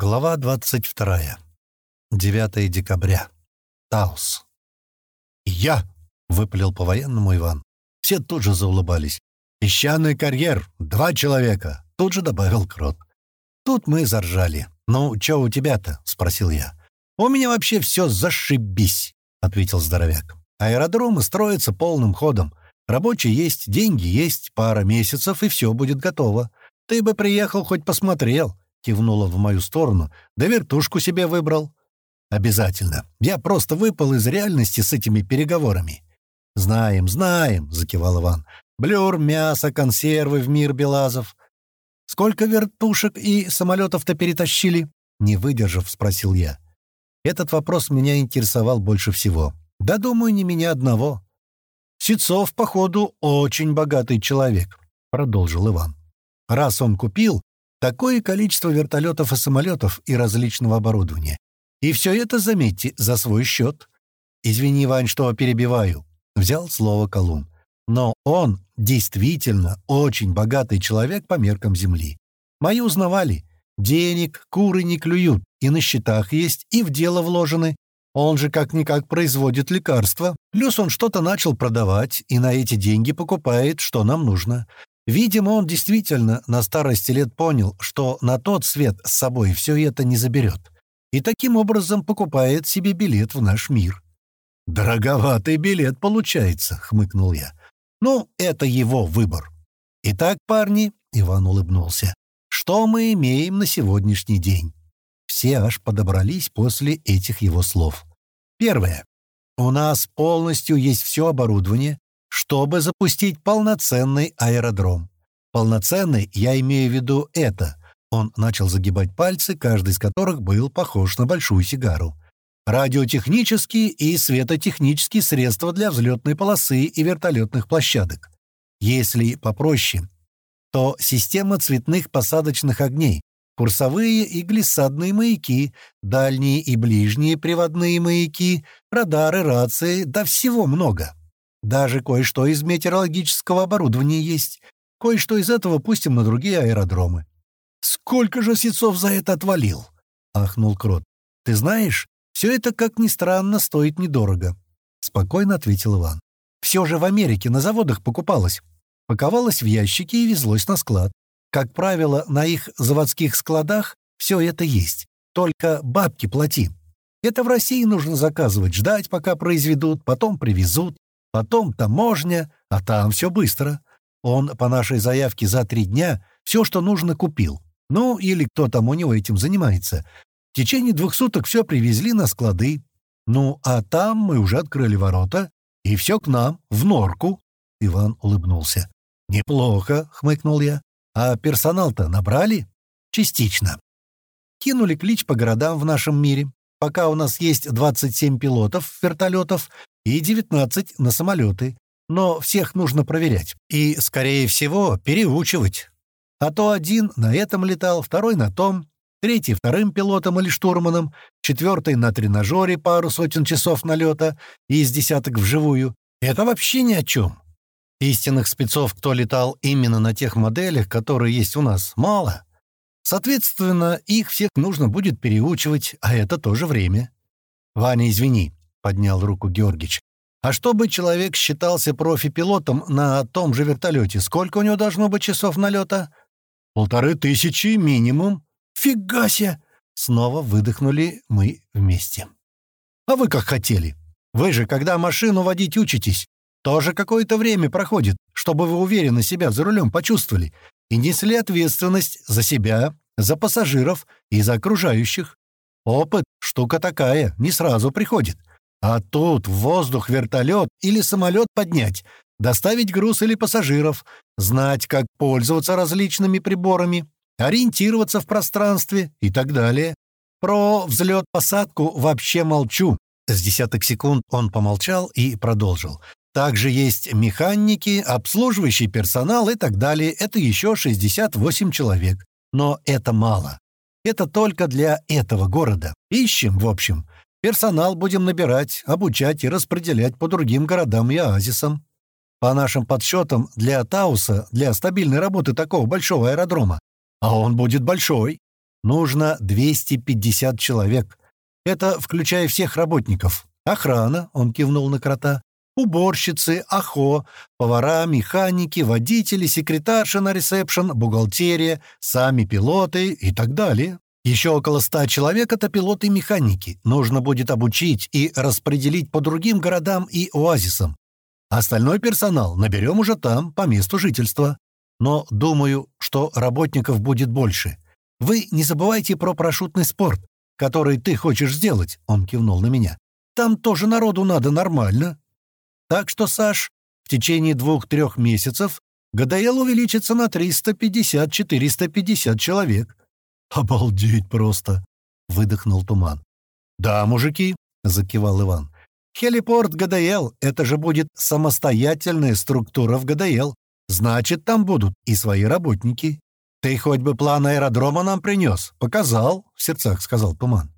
Глава 22. 9 декабря. Таус. «Я!» — выпалил по-военному Иван. Все тут же заулыбались. «Песчаный карьер! Два человека!» — тут же добавил Крот. Тут мы заржали. «Ну, чё у тебя-то?» — спросил я. «У меня вообще все зашибись!» — ответил здоровяк. «Аэродромы строятся полным ходом. Рабочие есть, деньги есть, пара месяцев, и все будет готово. Ты бы приехал, хоть посмотрел. — кивнула в мою сторону, «да вертушку себе выбрал». «Обязательно. Я просто выпал из реальности с этими переговорами». «Знаем, знаем», — закивал Иван. «Блюр, мясо, консервы в мир Белазов». «Сколько вертушек и самолетов-то перетащили?» Не выдержав, спросил я. Этот вопрос меня интересовал больше всего. Да, думаю, не меня одного. «Сецов, походу, очень богатый человек», — продолжил Иван. «Раз он купил, Такое количество вертолетов и самолетов и различного оборудования. И все это, заметьте, за свой счет. «Извини, Вань, что перебиваю», — взял слово Колумб. «Но он действительно очень богатый человек по меркам Земли. Мои узнавали. Денег куры не клюют, и на счетах есть, и в дело вложены. Он же как-никак производит лекарства. Плюс он что-то начал продавать, и на эти деньги покупает, что нам нужно. Видимо, он действительно на старости лет понял, что на тот свет с собой все это не заберет, и таким образом покупает себе билет в наш мир. «Дороговатый билет получается», — хмыкнул я. «Ну, это его выбор». «Итак, парни», — Иван улыбнулся, — «что мы имеем на сегодняшний день?» Все аж подобрались после этих его слов. Первое. У нас полностью есть все оборудование, чтобы запустить полноценный аэродром. Полноценный, я имею в виду это. Он начал загибать пальцы, каждый из которых был похож на большую сигару. Радиотехнические и светотехнические средства для взлетной полосы и вертолетных площадок. Если попроще, то система цветных посадочных огней, курсовые и глиссадные маяки, дальние и ближние приводные маяки, радары, рации, да всего много. Даже кое-что из метеорологического оборудования есть. Кое-что из этого пустим на другие аэродромы. «Сколько же сецов за это отвалил?» — ахнул Крот. «Ты знаешь, все это, как ни странно, стоит недорого», — спокойно ответил Иван. «Все же в Америке на заводах покупалось. Паковалось в ящики и везлось на склад. Как правило, на их заводских складах все это есть. Только бабки плати. Это в России нужно заказывать, ждать, пока произведут, потом привезут. Потом таможня, а там все быстро. Он по нашей заявке за три дня все, что нужно, купил. Ну, или кто там у него этим занимается. В течение двух суток все привезли на склады. Ну, а там мы уже открыли ворота, и все к нам, в норку. Иван улыбнулся. «Неплохо», — хмыкнул я. «А персонал-то набрали?» «Частично. Кинули клич по городам в нашем мире. Пока у нас есть 27 пилотов вертолетов и 19 на самолеты, но всех нужно проверять и, скорее всего, переучивать. А то один на этом летал, второй на том, третий вторым пилотом или штурманом, четвертый на тренажере пару сотен часов налета и из десяток вживую. Это вообще ни о чем. Истинных спецов, кто летал именно на тех моделях, которые есть у нас, мало. Соответственно, их всех нужно будет переучивать, а это тоже время. «Ваня, извини», — поднял руку Георгич. «А чтобы человек считался профи-пилотом на том же вертолете, сколько у него должно быть часов налета?» «Полторы тысячи минимум». «Фига себе!» Снова выдохнули мы вместе. «А вы как хотели? Вы же, когда машину водить учитесь, тоже какое-то время проходит, чтобы вы уверенно себя за рулем почувствовали и несли ответственность за себя, за пассажиров и за окружающих. Опыт — штука такая, не сразу приходит. А тут воздух вертолет или самолет поднять, доставить груз или пассажиров, знать, как пользоваться различными приборами, ориентироваться в пространстве и так далее. Про взлет-посадку вообще молчу. С десяток секунд он помолчал и продолжил. Также есть механики, обслуживающий персонал и так далее. Это еще 68 человек. Но это мало. Это только для этого города. Ищем, в общем. Персонал будем набирать, обучать и распределять по другим городам и оазисам. По нашим подсчетам, для Тауса, для стабильной работы такого большого аэродрома, а он будет большой, Нужно 250 человек. Это включая всех работников. Охрана, он кивнул на крота, уборщицы, ахо, повара, механики, водители, секретарша на ресепшн, бухгалтерия, сами пилоты и так далее. Еще около ста человек — это пилоты и механики. Нужно будет обучить и распределить по другим городам и оазисам. Остальной персонал наберем уже там, по месту жительства. Но думаю, что работников будет больше. Вы не забывайте про парашютный спорт, который ты хочешь сделать, — он кивнул на меня. Там тоже народу надо нормально. Так что, Саш, в течение двух-трех месяцев ГДЛ увеличится на 350-450 человек. «Обалдеть просто!» — выдохнул Туман. «Да, мужики», — закивал Иван. «Хелипорт ГДЛ — это же будет самостоятельная структура в ГДЛ. Значит, там будут и свои работники. Ты хоть бы план аэродрома нам принес. Показал», — в сердцах сказал Туман.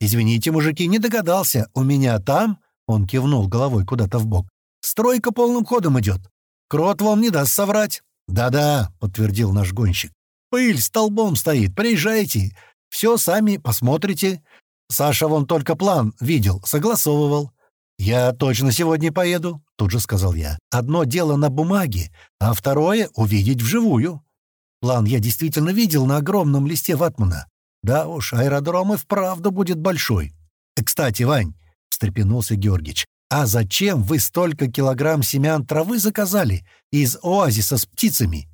«Извините, мужики, не догадался. У меня там...» — он кивнул головой куда-то в бок. «Стройка полным ходом идет. Крот вам не даст соврать». «Да-да», — подтвердил наш гонщик. Пыль столбом стоит, приезжайте. Все сами посмотрите. Саша вон только план видел, согласовывал. «Я точно сегодня поеду», — тут же сказал я. «Одно дело на бумаге, а второе — увидеть вживую». План я действительно видел на огромном листе ватмана. Да уж, аэродром и вправду будет большой. «Кстати, Вань», — встрепенулся Георгич, «а зачем вы столько килограмм семян травы заказали из оазиса с птицами?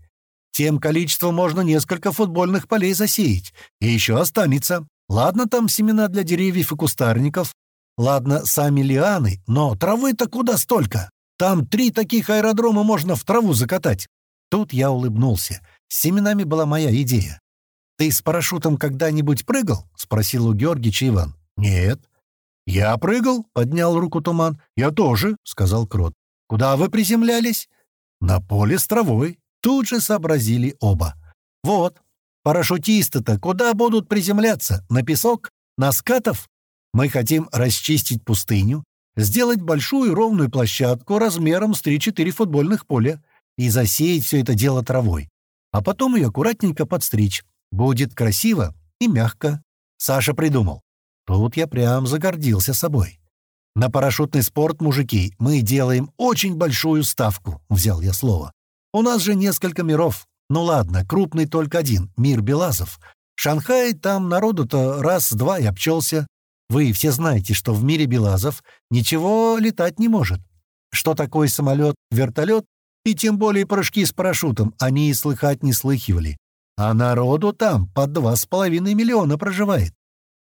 Тем количеством можно несколько футбольных полей засеять. И еще останется. Ладно, там семена для деревьев и кустарников. Ладно, сами лианы, но травы-то куда столько? Там три таких аэродрома можно в траву закатать. Тут я улыбнулся. С семенами была моя идея. «Ты с парашютом когда-нибудь прыгал?» — спросил у Георгича Иван. «Нет». «Я прыгал?» — поднял руку Туман. «Я тоже», — сказал Крот. «Куда вы приземлялись?» «На поле с травой». Тут же сообразили оба. «Вот, парашютисты-то куда будут приземляться? На песок? На скатов? Мы хотим расчистить пустыню, сделать большую ровную площадку размером с 3-4 футбольных поля и засеять все это дело травой, а потом ее аккуратненько подстричь. Будет красиво и мягко. Саша придумал. Тут я прям загордился собой. На парашютный спорт, мужики, мы делаем очень большую ставку, взял я слово. У нас же несколько миров. Ну ладно, крупный только один — мир Белазов. Шанхай, там народу-то раз-два и обчелся. Вы все знаете, что в мире Белазов ничего летать не может. Что такое самолет, вертолет и тем более прыжки с парашютом они и слыхать не слыхивали. А народу там под два с половиной миллиона проживает.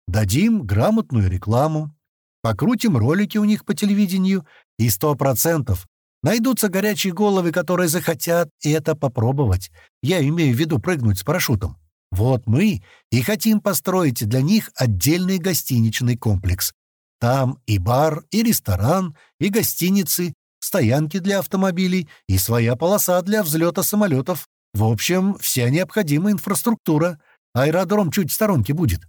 Дадим грамотную рекламу, покрутим ролики у них по телевидению, и сто процентов Найдутся горячие головы, которые захотят это попробовать. Я имею в виду прыгнуть с парашютом. Вот мы и хотим построить для них отдельный гостиничный комплекс. Там и бар, и ресторан, и гостиницы, стоянки для автомобилей и своя полоса для взлета самолетов. В общем, вся необходимая инфраструктура. Аэродром чуть в сторонке будет.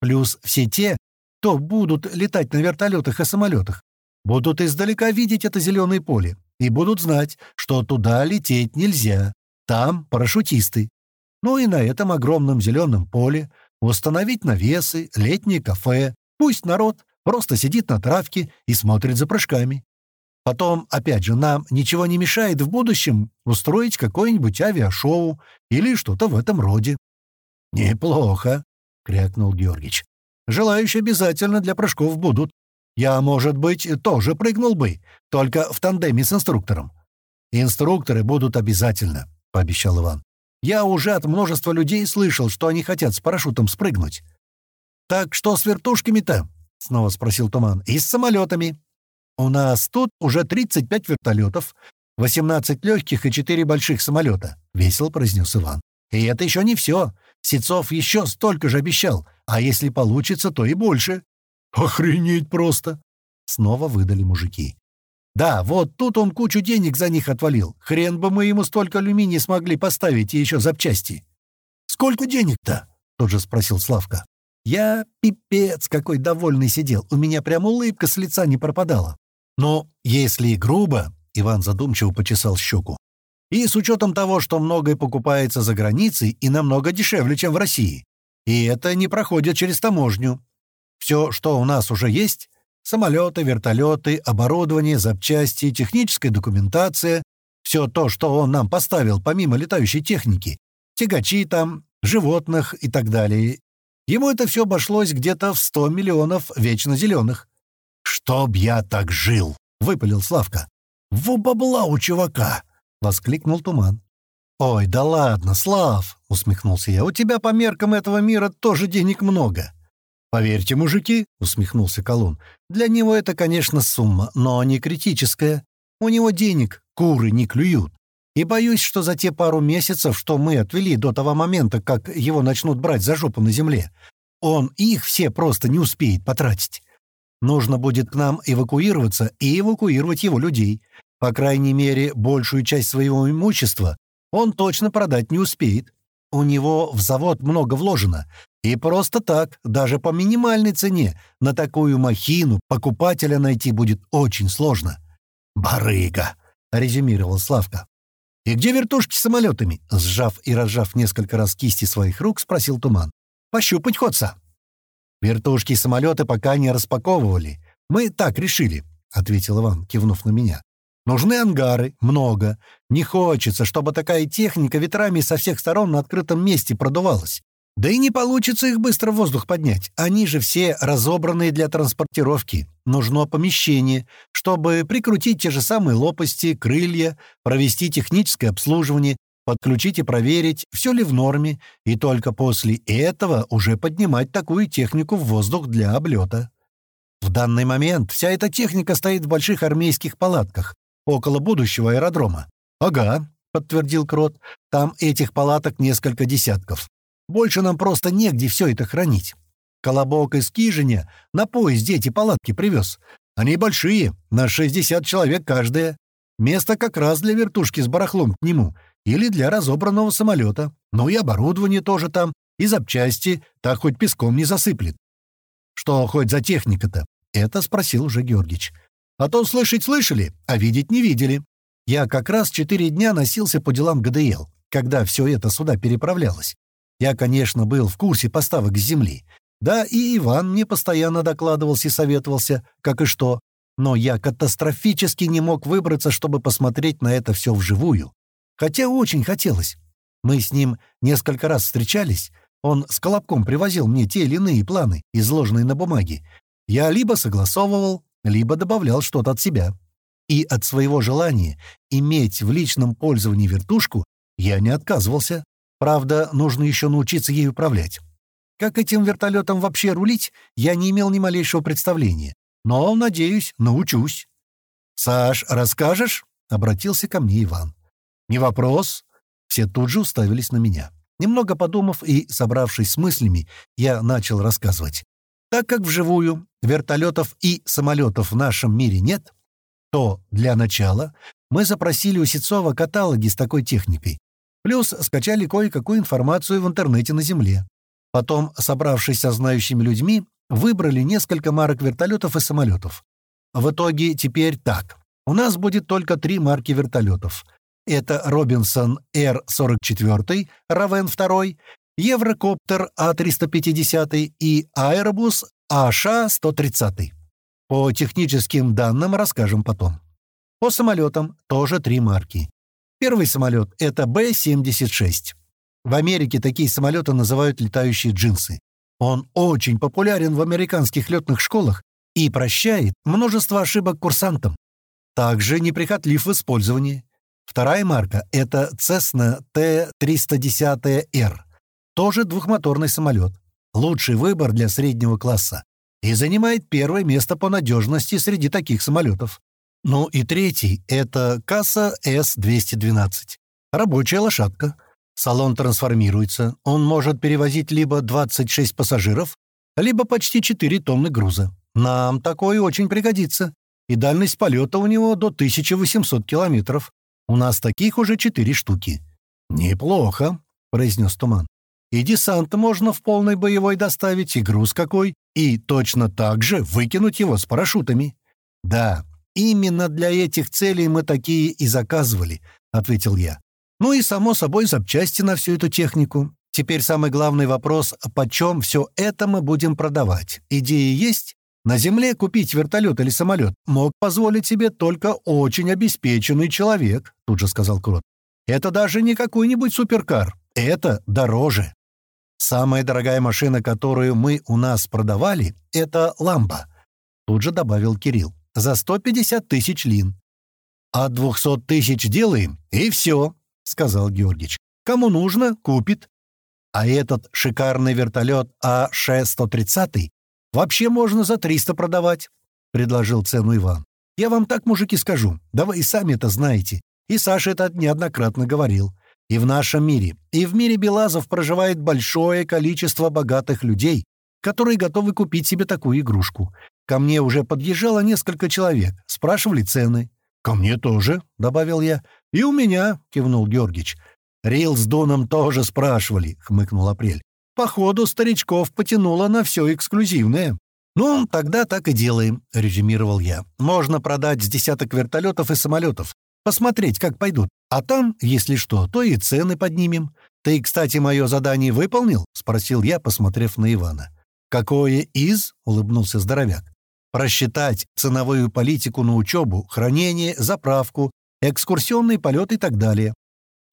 Плюс все те, кто будут летать на вертолетах и самолетах, будут издалека видеть это зеленое поле и будут знать, что туда лететь нельзя. Там парашютисты. Ну и на этом огромном зеленом поле установить навесы, летнее кафе. Пусть народ просто сидит на травке и смотрит за прыжками. Потом, опять же, нам ничего не мешает в будущем устроить какое-нибудь авиашоу или что-то в этом роде. «Неплохо», — крякнул Георгич. «Желающие обязательно для прыжков будут. Я, может быть, тоже прыгнул бы, только в тандеме с инструктором. Инструкторы будут обязательно, — пообещал Иван. Я уже от множества людей слышал, что они хотят с парашютом спрыгнуть. «Так что с вертушками-то?» — снова спросил Туман. «И с самолетами?» «У нас тут уже 35 вертолетов, 18 легких и 4 больших самолета», — весело произнес Иван. «И это еще не все. Сецов еще столько же обещал, а если получится, то и больше. «Охренеть просто!» Снова выдали мужики. «Да, вот тут он кучу денег за них отвалил. Хрен бы мы ему столько алюминия смогли поставить и еще запчасти». «Сколько денег-то?» — тут же спросил Славка. Я пипец какой довольный сидел, у меня прям улыбка с лица не пропадала. Но если грубо, Иван задумчиво почесал щеку, и с учетом того, что многое покупается за границей и намного дешевле, чем в России, И это не проходит через таможню. Все, что у нас уже есть — самолеты, вертолеты, оборудование, запчасти, техническая документация — все то, что он нам поставил, помимо летающей техники, тягачи там, животных и так далее. Ему это все обошлось где-то в 100 миллионов вечно зеленых. «Чтоб я так жил!» — выпалил Славка. «Во бабла у чувака!» — воскликнул Туман. «Ой, да ладно, Слав!» — усмехнулся я. «У тебя по меркам этого мира тоже денег много». «Поверьте, мужики», — усмехнулся Колун, — «для него это, конечно, сумма, но не критическая. У него денег куры не клюют. И боюсь, что за те пару месяцев, что мы отвели до того момента, как его начнут брать за жопу на земле, он их все просто не успеет потратить. Нужно будет к нам эвакуироваться и эвакуировать его людей. По крайней мере, большую часть своего имущества он точно продать не успеет. У него в завод много вложено. И просто так, даже по минимальной цене, на такую махину покупателя найти будет очень сложно. «Барыга!» — резюмировал Славка. «И где вертушки с самолетами?» — сжав и разжав несколько раз кисти своих рук, спросил Туман. «Пощупать ходца». «Вертушки и самолеты пока не распаковывали. Мы так решили», — ответил Иван, кивнув на меня. «Нужны ангары, много. Не хочется, чтобы такая техника ветрами со всех сторон на открытом месте продувалась. Да и не получится их быстро в воздух поднять. Они же все разобранные для транспортировки. Нужно помещение, чтобы прикрутить те же самые лопасти, крылья, провести техническое обслуживание, подключить и проверить, все ли в норме, и только после этого уже поднимать такую технику в воздух для облета. В данный момент вся эта техника стоит в больших армейских палатках около будущего аэродрома. «Ага», — подтвердил Крот, — «там этих палаток несколько десятков. Больше нам просто негде все это хранить. Колобок из Кижиня на поезде эти палатки привез. Они большие, на 60 человек каждая. Место как раз для вертушки с барахлом к нему или для разобранного самолета. Ну и оборудование тоже там, и запчасти, так хоть песком не засыплет. «Что хоть за техника-то?» — это спросил уже Георгич. «А то слышать слышали, а видеть не видели. Я как раз четыре дня носился по делам ГДЛ, когда все это сюда переправлялось. Я, конечно, был в курсе поставок с земли. Да, и Иван мне постоянно докладывался и советовался, как и что. Но я катастрофически не мог выбраться, чтобы посмотреть на это все вживую. Хотя очень хотелось. Мы с ним несколько раз встречались. Он с Колобком привозил мне те или иные планы, изложенные на бумаге. Я либо согласовывал, либо добавлял что-то от себя. И от своего желания иметь в личном пользовании вертушку я не отказывался. Правда, нужно еще научиться ей управлять. Как этим вертолетом вообще рулить, я не имел ни малейшего представления. Но, надеюсь, научусь. «Саш, расскажешь?» — обратился ко мне Иван. «Не вопрос». Все тут же уставились на меня. Немного подумав и собравшись с мыслями, я начал рассказывать. Так как вживую вертолетов и самолетов в нашем мире нет, то для начала мы запросили у Сецова каталоги с такой техникой, Плюс скачали кое-какую информацию в интернете на Земле. Потом, собравшись со знающими людьми, выбрали несколько марок вертолетов и самолетов. В итоге теперь так. У нас будет только три марки вертолетов. Это Робинсон Р-44, Равен 2, Еврокоптер А-350 и Аэробус АШ-130. По техническим данным расскажем потом. По самолетам тоже три марки. Первый самолет — это Б-76. В Америке такие самолеты называют летающие джинсы. Он очень популярен в американских летных школах и прощает множество ошибок курсантам. Также неприхотлив в использовании. Вторая марка — это Cessna T-310R. Тоже двухмоторный самолет. Лучший выбор для среднего класса. И занимает первое место по надежности среди таких самолетов. Ну и третий — это касса С-212. Рабочая лошадка. Салон трансформируется. Он может перевозить либо 26 пассажиров, либо почти 4 тонны груза. Нам такое очень пригодится. И дальность полета у него до 1800 километров. У нас таких уже 4 штуки. «Неплохо», — произнес Туман. «И десант можно в полной боевой доставить, и груз какой, и точно так же выкинуть его с парашютами». «Да, «Именно для этих целей мы такие и заказывали», — ответил я. «Ну и, само собой, запчасти на всю эту технику. Теперь самый главный вопрос — почем все это мы будем продавать? Идеи есть? На Земле купить вертолет или самолет мог позволить себе только очень обеспеченный человек, тут же сказал Крот. Это даже не какой-нибудь суперкар. Это дороже. Самая дорогая машина, которую мы у нас продавали, это «Ламба», тут же добавил Кирилл. За 150 тысяч лин. «От двухсот тысяч делаем, и все», — сказал Георгич. «Кому нужно, купит. А этот шикарный вертолет АШ-130 вообще можно за 300 продавать», — предложил цену Иван. «Я вам так, мужики, скажу. Да вы и сами это знаете. И Саша это неоднократно говорил. И в нашем мире, и в мире Белазов проживает большое количество богатых людей, которые готовы купить себе такую игрушку. Ко мне уже подъезжало несколько человек, спрашивали цены. «Ко мне тоже», — добавил я. «И у меня», — кивнул Георгич. «Рил с Доном тоже спрашивали», — хмыкнул Апрель. «Походу, старичков потянуло на все эксклюзивное». «Ну, тогда так и делаем», — резюмировал я. «Можно продать с десяток вертолетов и самолетов. Посмотреть, как пойдут. А там, если что, то и цены поднимем. Ты, кстати, мое задание выполнил?» — спросил я, посмотрев на Ивана. «Какое из?» — улыбнулся здоровяк. «Просчитать ценовую политику на учебу, хранение, заправку, экскурсионный полет и так далее.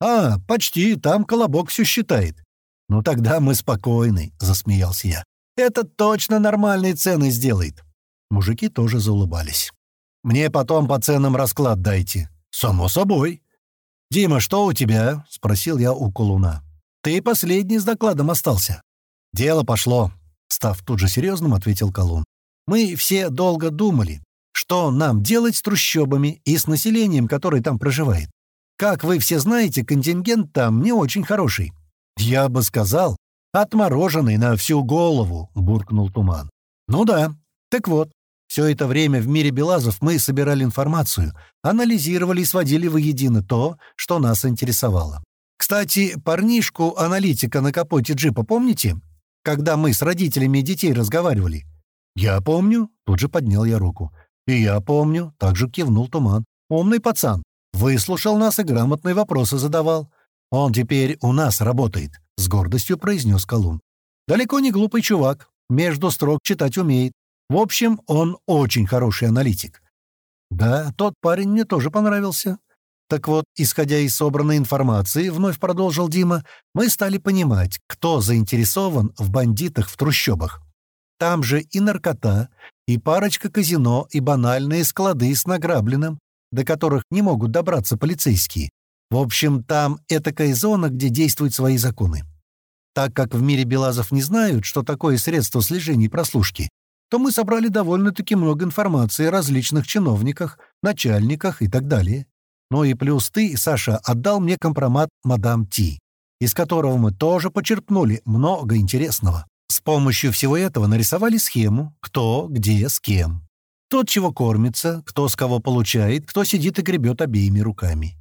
«А, почти, там Колобок все считает». «Ну тогда мы спокойны», — засмеялся я. «Это точно нормальные цены сделает». Мужики тоже заулыбались. «Мне потом по ценам расклад дайте». «Само собой». «Дима, что у тебя?» — спросил я у Колуна. «Ты последний с докладом остался». «Дело пошло», — став тут же серьезным, ответил Колун. «Мы все долго думали, что нам делать с трущобами и с населением, которое там проживает. Как вы все знаете, контингент там не очень хороший. Я бы сказал, отмороженный на всю голову, буркнул Туман. Ну да. Так вот, все это время в мире Белазов мы собирали информацию, анализировали и сводили воедино то, что нас интересовало. Кстати, парнишку-аналитика на капоте джипа помните? Когда мы с родителями детей разговаривали. «Я помню», — тут же поднял я руку. «И я помню», — также кивнул Туман. «Умный пацан. Выслушал нас и грамотные вопросы задавал. Он теперь у нас работает», — с гордостью произнес Колун. «Далеко не глупый чувак, между строк читать умеет. В общем, он очень хороший аналитик». «Да, тот парень мне тоже понравился». Так вот, исходя из собранной информации, вновь продолжил Дима, мы стали понимать, кто заинтересован в бандитах в трущобах. Там же и наркота, и парочка казино, и банальные склады с награбленным, до которых не могут добраться полицейские. В общем, там этакая зона, где действуют свои законы. Так как в мире Белазов не знают, что такое средство слежения и прослушки, то мы собрали довольно-таки много информации о различных чиновниках, начальниках и так далее. Ну и плюс ты, Саша, отдал мне компромат «Мадам Ти», из которого мы тоже почерпнули много интересного. С помощью всего этого нарисовали схему, кто, где, с кем. Тот, чего кормится, кто с кого получает, кто сидит и гребет обеими руками.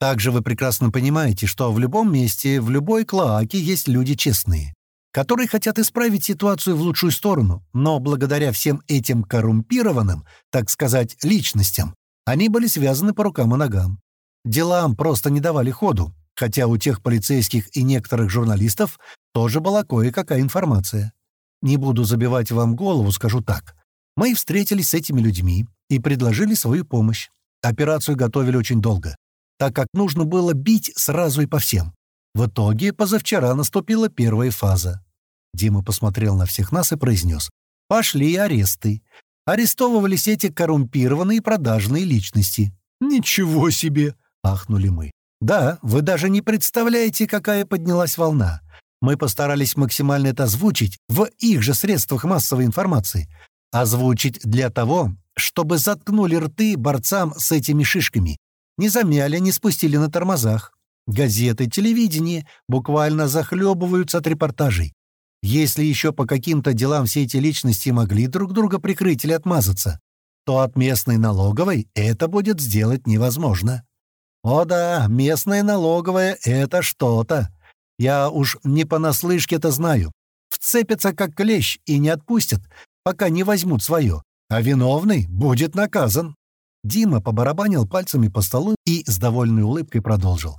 Также вы прекрасно понимаете, что в любом месте, в любой клоаке есть люди честные, которые хотят исправить ситуацию в лучшую сторону, но благодаря всем этим коррумпированным, так сказать, личностям, они были связаны по рукам и ногам. Делам просто не давали ходу, хотя у тех полицейских и некоторых журналистов тоже была кое-какая информация. Не буду забивать вам голову, скажу так. Мы встретились с этими людьми и предложили свою помощь. Операцию готовили очень долго, так как нужно было бить сразу и по всем. В итоге позавчера наступила первая фаза. Дима посмотрел на всех нас и произнес. «Пошли аресты. Арестовывались эти коррумпированные продажные личности». «Ничего себе!» — ахнули мы. «Да, вы даже не представляете, какая поднялась волна. Мы постарались максимально это озвучить в их же средствах массовой информации, Озвучить для того, чтобы заткнули рты борцам с этими шишками. Не замяли, не спустили на тормозах. Газеты, телевидение буквально захлебываются от репортажей. Если еще по каким-то делам все эти личности могли друг друга прикрыть или отмазаться, то от местной налоговой это будет сделать невозможно. О да, местная налоговая — это что-то. Я уж не понаслышке это знаю. Вцепятся как клещ и не отпустят, пока не возьмут свое, а виновный будет наказан». Дима побарабанил пальцами по столу и с довольной улыбкой продолжил.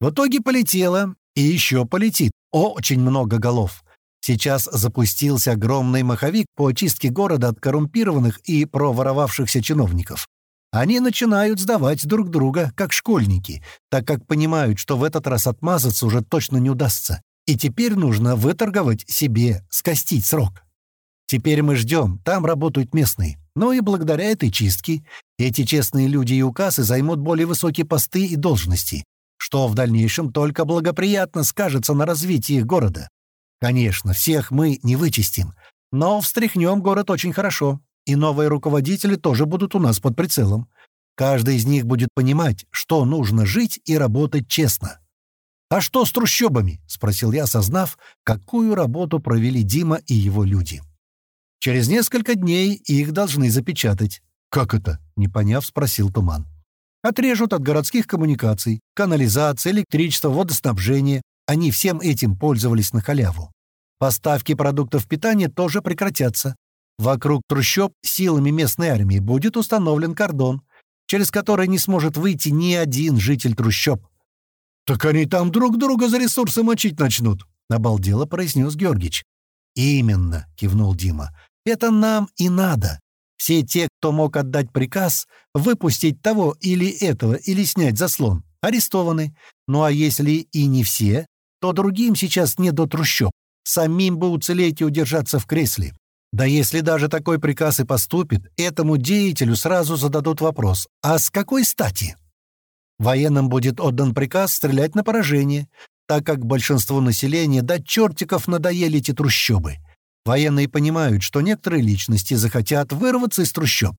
В итоге полетело, И еще полетит очень много голов. Сейчас запустился огромный маховик по очистке города от коррумпированных и проворовавшихся чиновников. Они начинают сдавать друг друга, как школьники, так как понимают, что в этот раз отмазаться уже точно не удастся. И теперь нужно выторговать себе, скостить срок. Теперь мы ждем, там работают местные. Но и благодаря этой чистке эти честные люди и указы займут более высокие посты и должности, что в дальнейшем только благоприятно скажется на развитии города. Конечно, всех мы не вычистим, но встряхнем город очень хорошо, и новые руководители тоже будут у нас под прицелом. Каждый из них будет понимать, что нужно жить и работать честно. «А что с трущобами?» — спросил я, осознав, какую работу провели Дима и его люди. «Через несколько дней их должны запечатать». «Как это?» — не поняв, спросил Туман. «Отрежут от городских коммуникаций, канализации, электричества, водоснабжения, они всем этим пользовались на халяву. Поставки продуктов питания тоже прекратятся. Вокруг трущоб силами местной армии будет установлен кордон, через который не сможет выйти ни один житель трущоб. «Так они там друг друга за ресурсы мочить начнут», — обалдело произнес Георгич. «Именно», — кивнул Дима. «Это нам и надо. Все те, кто мог отдать приказ выпустить того или этого или снять заслон, арестованы. Ну а если и не все, то другим сейчас не до трущоб. Самим бы уцелеть и удержаться в кресле. Да если даже такой приказ и поступит, этому деятелю сразу зададут вопрос «А с какой стати?» Военным будет отдан приказ стрелять на поражение, так как большинству населения до чертиков надоели эти трущобы. Военные понимают, что некоторые личности захотят вырваться из трущоб.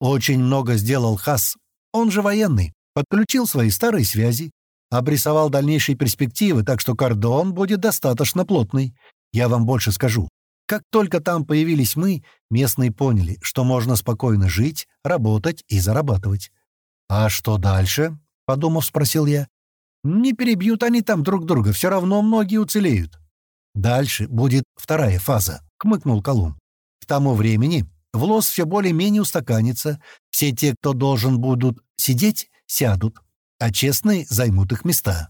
Очень много сделал Хас. Он же военный. Подключил свои старые связи, обрисовал дальнейшие перспективы, так что кордон будет достаточно плотный. Я вам больше скажу. Как только там появились мы, местные поняли, что можно спокойно жить, работать и зарабатывать. «А что дальше?» — подумав, спросил я. «Не перебьют они там друг друга, все равно многие уцелеют». «Дальше будет вторая фаза», — кмыкнул Колун. «К тому времени в лос все более-менее устаканится, все те, кто должен будут сидеть, сядут, а честные займут их места.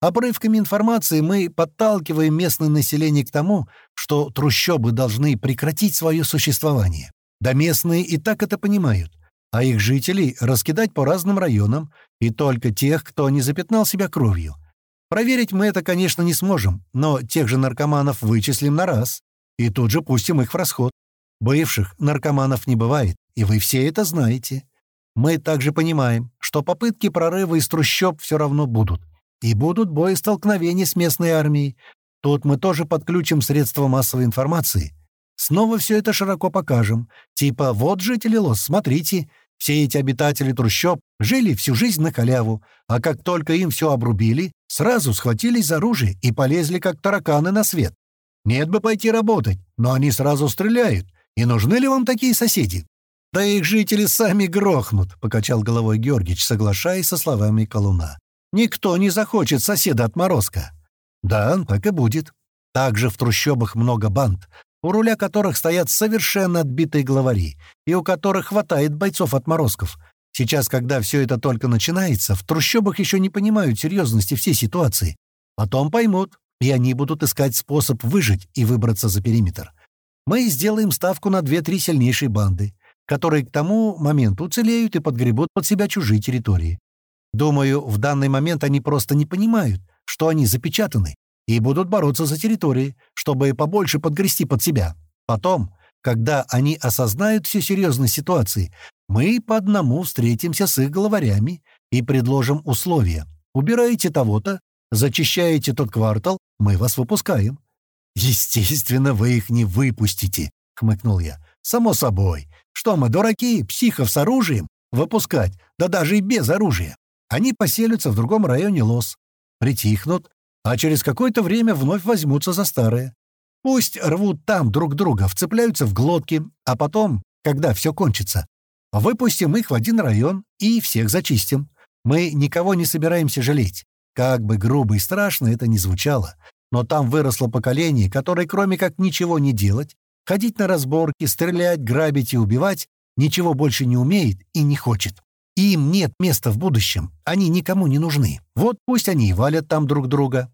Обрывками информации мы подталкиваем местное население к тому, что трущобы должны прекратить свое существование. Да местные и так это понимают, а их жителей раскидать по разным районам, и только тех, кто не запятнал себя кровью. Проверить мы это, конечно, не сможем, но тех же наркоманов вычислим на раз, и тут же пустим их в расход. Бывших наркоманов не бывает, и вы все это знаете. Мы также понимаем, что попытки прорыва из трущоб все равно будут. И будут боестолкновения с местной армией. Тут мы тоже подключим средства массовой информации. Снова все это широко покажем. Типа, вот жители Лос, смотрите, все эти обитатели трущоб жили всю жизнь на халяву, а как только им все обрубили, сразу схватились за оружие и полезли как тараканы на свет. Нет бы пойти работать, но они сразу стреляют. И нужны ли вам такие соседи? «Да их жители сами грохнут», — покачал головой Георгич, соглашаясь со словами Колуна. «Никто не захочет соседа отморозка». «Да, так и будет. Также в трущобах много банд, у руля которых стоят совершенно отбитые главари, и у которых хватает бойцов-отморозков. Сейчас, когда все это только начинается, в трущобах еще не понимают серьезности всей ситуации. Потом поймут, и они будут искать способ выжить и выбраться за периметр. Мы сделаем ставку на две-три сильнейшие банды которые к тому моменту уцелеют и подгребут под себя чужие территории. Думаю, в данный момент они просто не понимают, что они запечатаны, и будут бороться за территории, чтобы побольше подгрести под себя. Потом, когда они осознают всю серьезность ситуации, мы по одному встретимся с их главарями и предложим условия. Убираете того-то, зачищаете тот квартал, мы вас выпускаем. «Естественно, вы их не выпустите», — хмыкнул я. «Само собой. Что мы, дураки, психов с оружием? Выпускать, да даже и без оружия. Они поселятся в другом районе лос, притихнут, а через какое-то время вновь возьмутся за старое. Пусть рвут там друг друга, вцепляются в глотки, а потом, когда все кончится, выпустим их в один район и всех зачистим. Мы никого не собираемся жалеть. Как бы грубо и страшно это ни звучало, но там выросло поколение, которое, кроме как ничего не делать, ходить на разборки, стрелять, грабить и убивать, ничего больше не умеет и не хочет. Им нет места в будущем, они никому не нужны. Вот пусть они и валят там друг друга.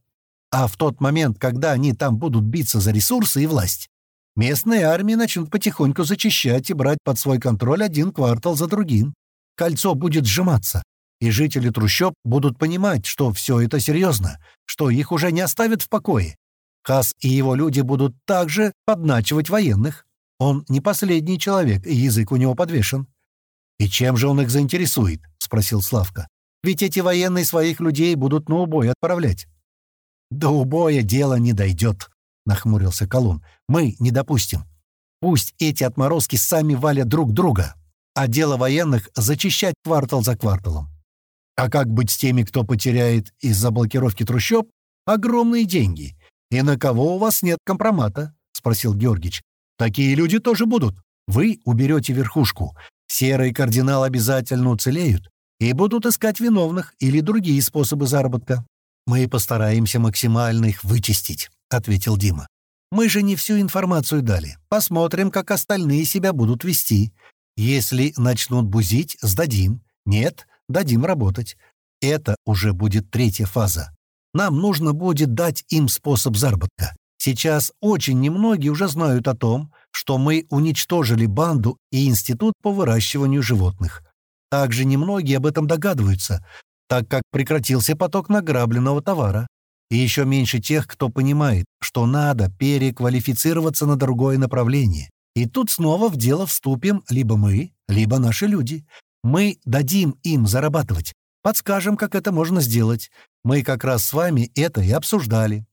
А в тот момент, когда они там будут биться за ресурсы и власть, местные армии начнут потихоньку зачищать и брать под свой контроль один квартал за другим. Кольцо будет сжиматься, и жители трущоб будут понимать, что все это серьезно, что их уже не оставят в покое. Хас и его люди будут также подначивать военных. Он не последний человек, и язык у него подвешен. «И чем же он их заинтересует?» — спросил Славка. «Ведь эти военные своих людей будут на убой отправлять». «До убоя дело не дойдет», — нахмурился Колун. «Мы не допустим. Пусть эти отморозки сами валят друг друга, а дело военных — зачищать квартал за кварталом. А как быть с теми, кто потеряет из-за блокировки трущоб огромные деньги? И на кого у вас нет компромата?» — спросил Георгич. «Такие люди тоже будут. Вы уберете верхушку. Серый кардинал обязательно уцелеют и будут искать виновных или другие способы заработка. Мы постараемся максимально их вычистить», — ответил Дима. «Мы же не всю информацию дали. Посмотрим, как остальные себя будут вести. Если начнут бузить, сдадим. Нет, дадим работать. Это уже будет третья фаза. Нам нужно будет дать им способ заработка. Сейчас очень немногие уже знают о том, что мы уничтожили банду и институт по выращиванию животных. Также немногие об этом догадываются, так как прекратился поток награбленного товара. И еще меньше тех, кто понимает, что надо переквалифицироваться на другое направление. И тут снова в дело вступим либо мы, либо наши люди. Мы дадим им зарабатывать, подскажем, как это можно сделать. Мы как раз с вами это и обсуждали.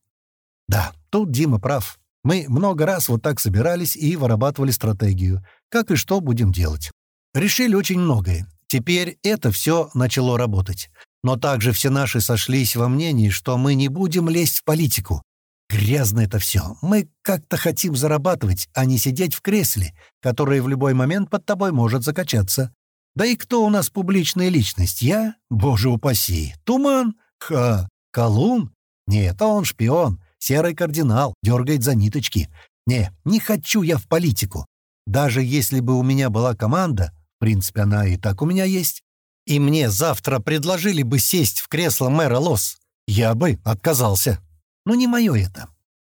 Да, тут Дима прав. Мы много раз вот так собирались и вырабатывали стратегию, как и что будем делать. Решили очень многое. Теперь это все начало работать. Но также все наши сошлись во мнении, что мы не будем лезть в политику. Грязно это все. Мы как-то хотим зарабатывать, а не сидеть в кресле, которое в любой момент под тобой может закачаться. Да и кто у нас публичная личность? Я? Боже упаси. Туман? Ха. Колун? Нет, он шпион. Серый кардинал. Дергает за ниточки. Не, не хочу я в политику. Даже если бы у меня была команда, в принципе, она и так у меня есть, и мне завтра предложили бы сесть в кресло мэра Лос, я бы отказался. Но не мое это.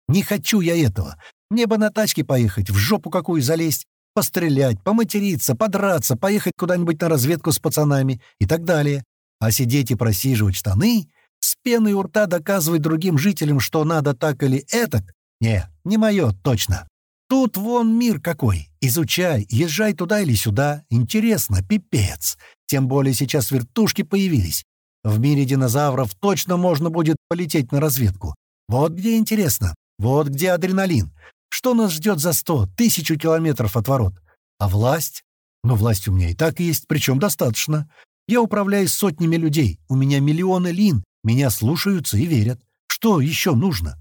Не хочу я этого. Мне бы на тачке поехать, в жопу какую залезть, пострелять, поматериться, подраться, поехать куда-нибудь на разведку с пацанами и так далее. А сидеть и просиживать штаны, с пеной у рта доказывать другим жителям, что надо так или этак, не, не мое, точно. Тут вон мир какой. Изучай, езжай туда или сюда. Интересно, пипец. Тем более сейчас вертушки появились. В мире динозавров точно можно будет полететь на разведку. Вот где интересно. Вот где адреналин. Что нас ждет за сто, тысячу километров от ворот? А власть? Ну, власть у меня и так есть, причем достаточно. Я управляюсь сотнями людей, у меня миллионы лин, меня слушаются и верят. Что еще нужно?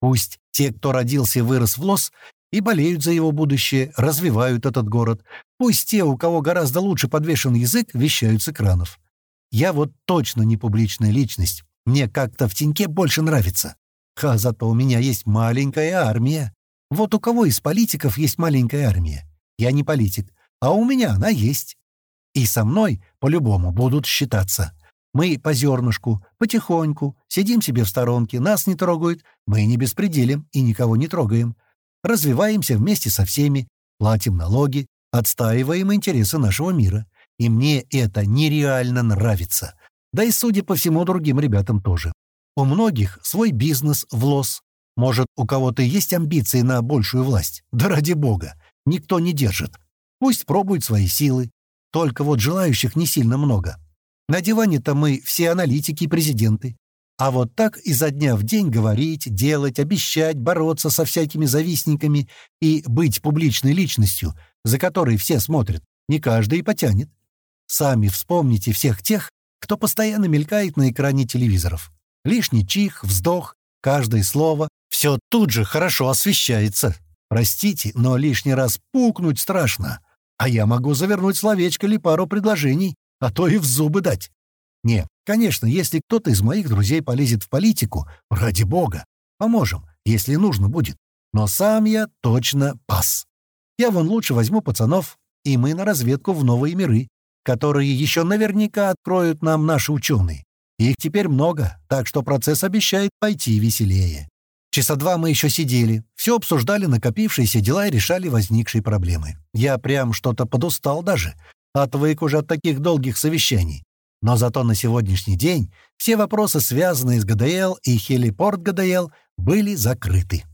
Пусть те, кто родился и вырос в Лос, и болеют за его будущее, развивают этот город. Пусть те, у кого гораздо лучше подвешен язык, вещают с экранов. Я вот точно не публичная личность. Мне как-то в теньке больше нравится. Ха, зато у меня есть маленькая армия. Вот у кого из политиков есть маленькая армия? Я не политик, а у меня она есть. И со мной, по-любому, будут считаться. Мы по зернышку, потихоньку, сидим себе в сторонке, нас не трогают, мы не беспределим и никого не трогаем. Развиваемся вместе со всеми, платим налоги, отстаиваем интересы нашего мира. И мне это нереально нравится. Да и, судя по всему, другим ребятам тоже. У многих свой бизнес в лос, может, у кого-то есть амбиции на большую власть? Да ради бога! Никто не держит. Пусть пробуют свои силы. Только вот желающих не сильно много. На диване-то мы все аналитики и президенты. А вот так изо дня в день говорить, делать, обещать, бороться со всякими завистниками и быть публичной личностью, за которой все смотрят, не каждый и потянет. Сами вспомните всех тех, кто постоянно мелькает на экране телевизоров. Лишний чих, вздох, каждое слово, все тут же хорошо освещается. Простите, но лишний раз пукнуть страшно. А я могу завернуть словечко или пару предложений, а то и в зубы дать. Не, конечно, если кто-то из моих друзей полезет в политику, ради бога, поможем, если нужно будет. Но сам я точно пас. Я вон лучше возьму пацанов, и мы на разведку в новые миры, которые еще наверняка откроют нам наши ученые. Их теперь много, так что процесс обещает пойти веселее. Часа два мы еще сидели, все обсуждали накопившиеся дела и решали возникшие проблемы. Я прям что-то подустал даже, отвык уже от таких долгих совещаний. Но зато на сегодняшний день все вопросы, связанные с ГДЛ и хелипорт ГДЛ, были закрыты.